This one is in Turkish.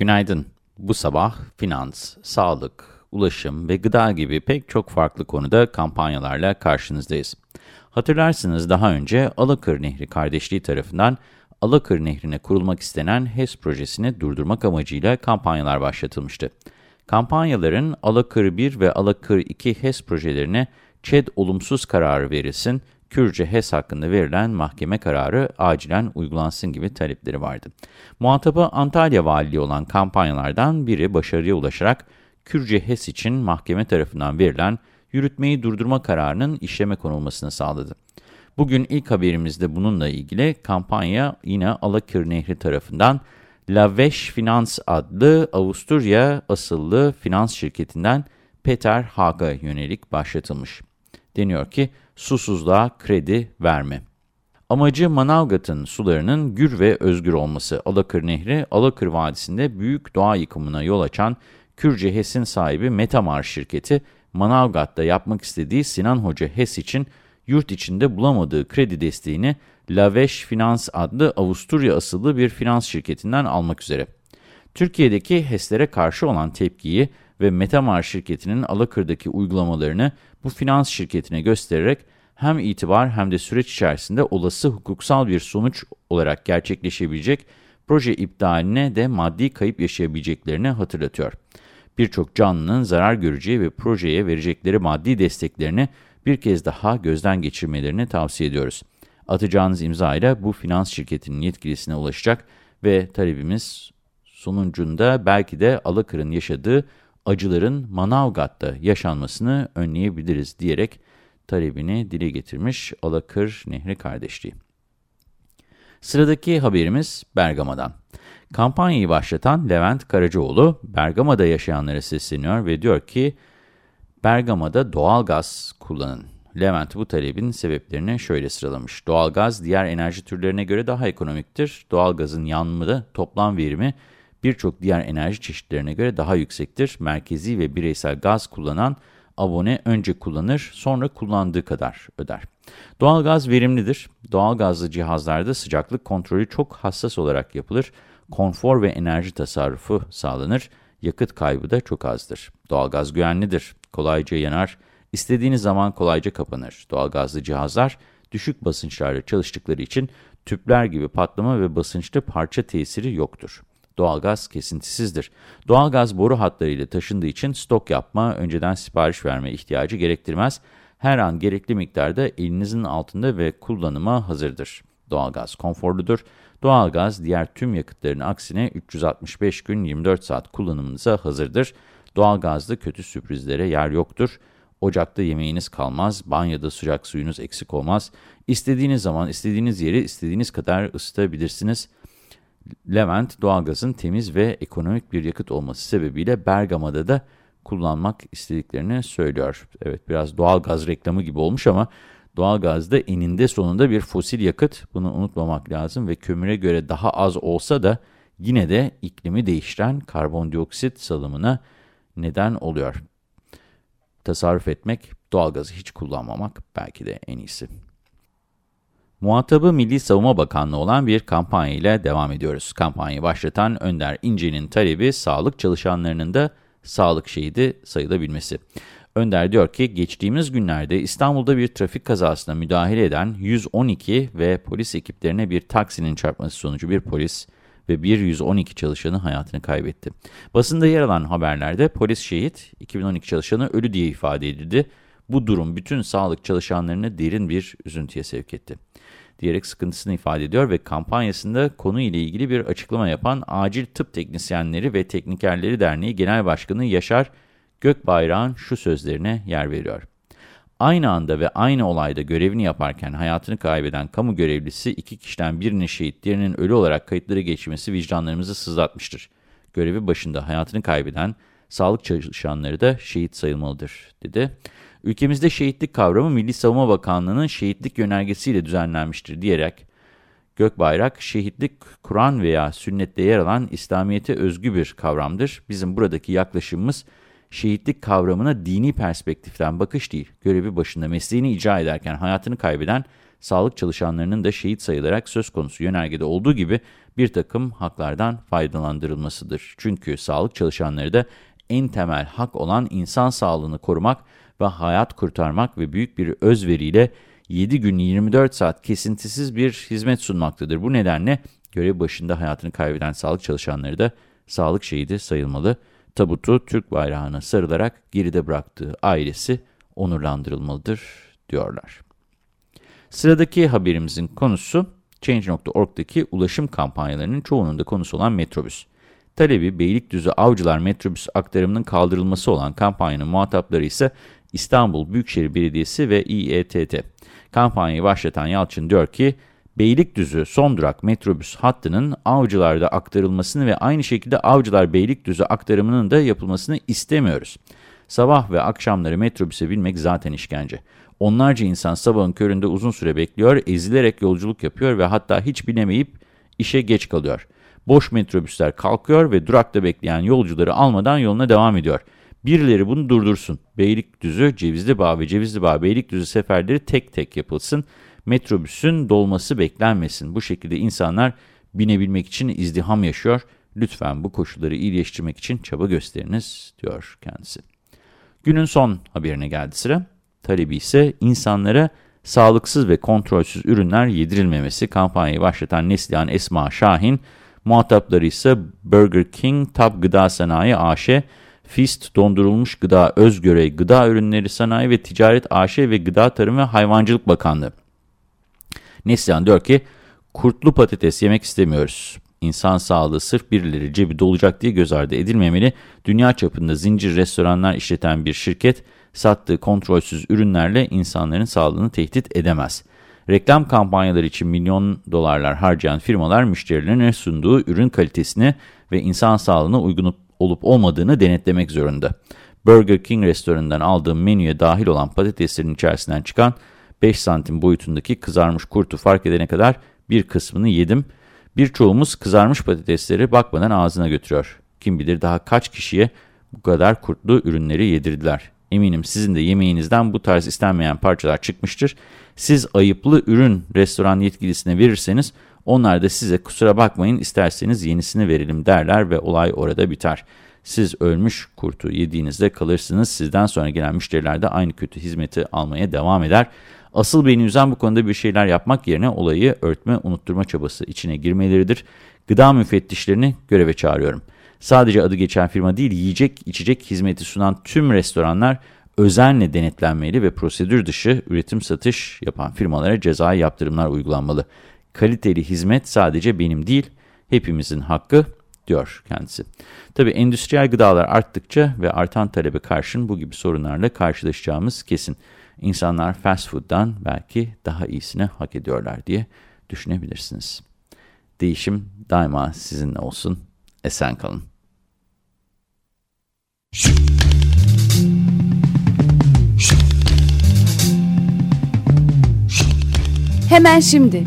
Günaydın. Bu sabah finans, sağlık, ulaşım ve gıda gibi pek çok farklı konuda kampanyalarla karşınızdayız. Hatırlarsınız daha önce Alakır Nehri Kardeşliği tarafından Alakır Nehri'ne kurulmak istenen HES projesini durdurmak amacıyla kampanyalar başlatılmıştı. Kampanyaların Alakır 1 ve Alakır 2 HES projelerine ÇED olumsuz kararı verilsin, Kürce HES hakkında verilen mahkeme kararı acilen uygulansın gibi talepleri vardı. Muhatabı Antalya Valiliği olan kampanyalardan biri başarıya ulaşarak Kürce HES için mahkeme tarafından verilen yürütmeyi durdurma kararının işleme konulmasını sağladı. Bugün ilk haberimizde bununla ilgili kampanya yine Alakır Nehri tarafından Laveş Finans adlı Avusturya asıllı finans şirketinden Peter Haag'a yönelik başlatılmış. Deniyor ki susuzluğa kredi verme. Amacı Manavgat'ın sularının gür ve özgür olması. Alakır Nehri, Alakır Vadisi'nde büyük doğa yıkımına yol açan Kürce HES'in sahibi Metamar şirketi, Manavgat'ta yapmak istediği Sinan Hoca HES için yurt içinde bulamadığı kredi desteğini Laveş Finans adlı Avusturya asıllı bir finans şirketinden almak üzere. Türkiye'deki HES'lere karşı olan tepkiyi ve Metamar şirketinin Alakır'daki uygulamalarını bu finans şirketine göstererek hem itibar hem de süreç içerisinde olası hukuksal bir sonuç olarak gerçekleşebilecek proje iptaline de maddi kayıp yaşayabileceklerini hatırlatıyor. Birçok canlının zarar göreceği ve projeye verecekleri maddi desteklerini bir kez daha gözden geçirmelerini tavsiye ediyoruz. Atacağınız imza ile bu finans şirketinin yetkilisine ulaşacak ve talebimiz sonucunda belki de Alakır'ın yaşadığı acıların Manavgat'ta yaşanmasını önleyebiliriz diyerek talebini dile getirmiş Alakır Nehri Kardeşliği. Sıradaki haberimiz Bergama'dan. Kampanyayı başlatan Levent Karacaoğlu, Bergama'da yaşayanlara sesleniyor ve diyor ki, Bergama'da doğal gaz kullanın. Levent bu talebin sebeplerini şöyle sıralamış. Doğalgaz diğer enerji türlerine göre daha ekonomiktir. Doğalgazın yanımı toplam verimi birçok diğer enerji çeşitlerine göre daha yüksektir. Merkezi ve bireysel gaz kullanan abone önce kullanır, sonra kullandığı kadar öder. Doğalgaz verimlidir. Doğalgazlı cihazlarda sıcaklık kontrolü çok hassas olarak yapılır. Konfor ve enerji tasarrufu sağlanır. Yakıt kaybı da çok azdır. Doğalgaz güvenlidir. Kolayca yanar, istediğiniz zaman kolayca kapanır. Doğalgazlı cihazlar düşük basınçlarda çalıştıkları için tüpler gibi patlama ve basınçlı parça tesiri yoktur. Doğalgaz kesintisizdir. Doğalgaz boru hatlarıyla taşındığı için stok yapma, önceden sipariş verme ihtiyacı gerektirmez. Her an gerekli miktarda elinizin altında ve kullanıma hazırdır. Doğalgaz konforludur. Doğalgaz diğer tüm yakıtların aksine 365 gün 24 saat kullanımınıza hazırdır. Doğalgazda kötü sürprizlere yer yoktur. Ocakta yemeğiniz kalmaz, banyoda sıcak suyunuz eksik olmaz. İstediğiniz zaman, istediğiniz yeri istediğiniz kadar ısıtabilirsiniz. Levent, doğalgazın temiz ve ekonomik bir yakıt olması sebebiyle Bergama'da da kullanmak istediklerini söylüyor. Evet biraz doğalgaz reklamı gibi olmuş ama doğalgaz da eninde sonunda bir fosil yakıt. Bunu unutmamak lazım ve kömüre göre daha az olsa da yine de iklimi değiştiren karbondioksit salımına neden oluyor. Tasarruf etmek, doğalgazı hiç kullanmamak belki de en iyisi. Muhatabı Milli Savunma Bakanlığı olan bir kampanya ile devam ediyoruz. Kampanyayı başlatan Önder İnce'nin talebi sağlık çalışanlarının da sağlık şehidi sayılabilmesi. Önder diyor ki geçtiğimiz günlerde İstanbul'da bir trafik kazasına müdahale eden 112 ve polis ekiplerine bir taksinin çarpması sonucu bir polis ve bir 112 çalışanı hayatını kaybetti. Basında yer alan haberlerde polis şehit, 2012 çalışanı ölü diye ifade edildi. Bu durum bütün sağlık çalışanlarını derin bir üzüntüye sevk etti diyerek sıkıntısını ifade ediyor ve kampanyasında konu ile ilgili bir açıklama yapan Acil Tıp Teknisyenleri ve Teknikerleri Derneği Genel Başkanı Yaşar Gökbayrak'ın şu sözlerine yer veriyor. Aynı anda ve aynı olayda görevini yaparken hayatını kaybeden kamu görevlisi iki kişiden birinin şehit, diğerinin ölü olarak kayıtları geçmesi vicdanlarımızı sızlatmıştır. Görevi başında hayatını kaybeden sağlık çalışanları da şehit sayılmalıdır, dedi. Ülkemizde şehitlik kavramı Milli Savunma Bakanlığı'nın şehitlik yönergesiyle düzenlenmiştir diyerek, Gökbayrak, şehitlik Kur'an veya sünnette yer alan İslamiyet'e özgü bir kavramdır. Bizim buradaki yaklaşımımız, şehitlik kavramına dini perspektiften bakış değil, görevi başında mesleğini icra ederken hayatını kaybeden sağlık çalışanlarının da şehit sayılarak söz konusu yönergede olduğu gibi bir takım haklardan faydalandırılmasıdır. Çünkü sağlık çalışanları da en temel hak olan insan sağlığını korumak ve hayat kurtarmak ve büyük bir özveriyle 7 gün 24 saat kesintisiz bir hizmet sunmaktadır. Bu nedenle görev başında hayatını kaybeden sağlık çalışanları da sağlık şehidi sayılmalı tabutu Türk bayrağına sarılarak geride bıraktığı ailesi onurlandırılmalıdır diyorlar. Sıradaki haberimizin konusu Change.org'daki ulaşım kampanyalarının çoğunun da konusu olan metrobüs. Talebi Beylikdüzü Avcılar metrobüs aktarımının kaldırılması olan kampanyanın muhatapları ise İstanbul Büyükşehir Belediyesi ve İETT. Kampanyayı başlatan Yalçın diyor ki, Beylikdüzü son durak metrobüs hattının Avcılar'da aktarılmasını ve aynı şekilde Avcılar Beylikdüzü aktarımının da yapılmasını istemiyoruz. Sabah ve akşamları metrobüse binmek zaten işkence. Onlarca insan sabahın köründe uzun süre bekliyor, ezilerek yolculuk yapıyor ve hatta hiç binemeyip işe geç kalıyor. Boş metrobüsler kalkıyor ve durakta bekleyen yolcuları almadan yoluna devam ediyor. Birileri bunu durdursun. Beylikdüzü, Cevizlibağ ve Cevizlibağ Beylikdüzü seferleri tek tek yapılsın metrobüsün dolması beklenmesin. Bu şekilde insanlar binebilmek için izdiham yaşıyor. Lütfen bu koşulları iyileştirmek için çaba gösteriniz, diyor kendisi. Günün son haberine geldi sıra. Talebi ise insanlara sağlıksız ve kontrolsüz ürünler yedirilmemesi. Kampanyayı başlatan Neslihan Esma Şahin, muhatapları ise Burger King, Tab Gıda Sanayi AŞ, FIST, Dondurulmuş Gıda, Özgörey, Gıda Ürünleri Sanayi ve Ticaret AŞ ve Gıda Tarım ve Hayvancılık Bakanlığı. Neslihan diyor ki, kurtlu patates yemek istemiyoruz. İnsan sağlığı sırf birileri cebi dolacak diye göz ardı edilmemeli. Dünya çapında zincir restoranlar işleten bir şirket, sattığı kontrolsüz ürünlerle insanların sağlığını tehdit edemez. Reklam kampanyaları için milyon dolarlar harcayan firmalar müşterilerine sunduğu ürün kalitesini ve insan sağlığına uygun olup olmadığını denetlemek zorunda. Burger King restoranından aldığım menüye dahil olan patateslerin içerisinden çıkan 5 santim boyutundaki kızarmış kurtu fark edene kadar bir kısmını yedim. Birçoğumuz kızarmış patatesleri bakmadan ağzına götürüyor. Kim bilir daha kaç kişiye bu kadar kurtlu ürünleri yedirdiler. Eminim sizin de yemeğinizden bu tarz istenmeyen parçalar çıkmıştır. Siz ayıplı ürün restoran yetkilisine verirseniz onlar da size kusura bakmayın isterseniz yenisini verelim derler ve olay orada biter. Siz ölmüş kurtu yediğinizde kalırsınız. Sizden sonra gelen müşteriler de aynı kötü hizmeti almaya devam eder. Asıl beni üzen bu konuda bir şeyler yapmak yerine olayı örtme, unutturma çabası içine girmeleridir. Gıda müfettişlerini göreve çağırıyorum. Sadece adı geçen firma değil, yiyecek, içecek hizmeti sunan tüm restoranlar özenle denetlenmeli ve prosedür dışı üretim satış yapan firmalara cezai yaptırımlar uygulanmalı. Kaliteli hizmet sadece benim değil, hepimizin hakkı diyor kendisi. Tabii endüstriyel gıdalar arttıkça ve artan talebe karşın bu gibi sorunlarla karşılaşacağımız kesin. İnsanlar fast food'dan belki daha iyisini hak ediyorlar diye düşünebilirsiniz. Değişim daima sizinle olsun. Esen kalın. Hemen şimdi.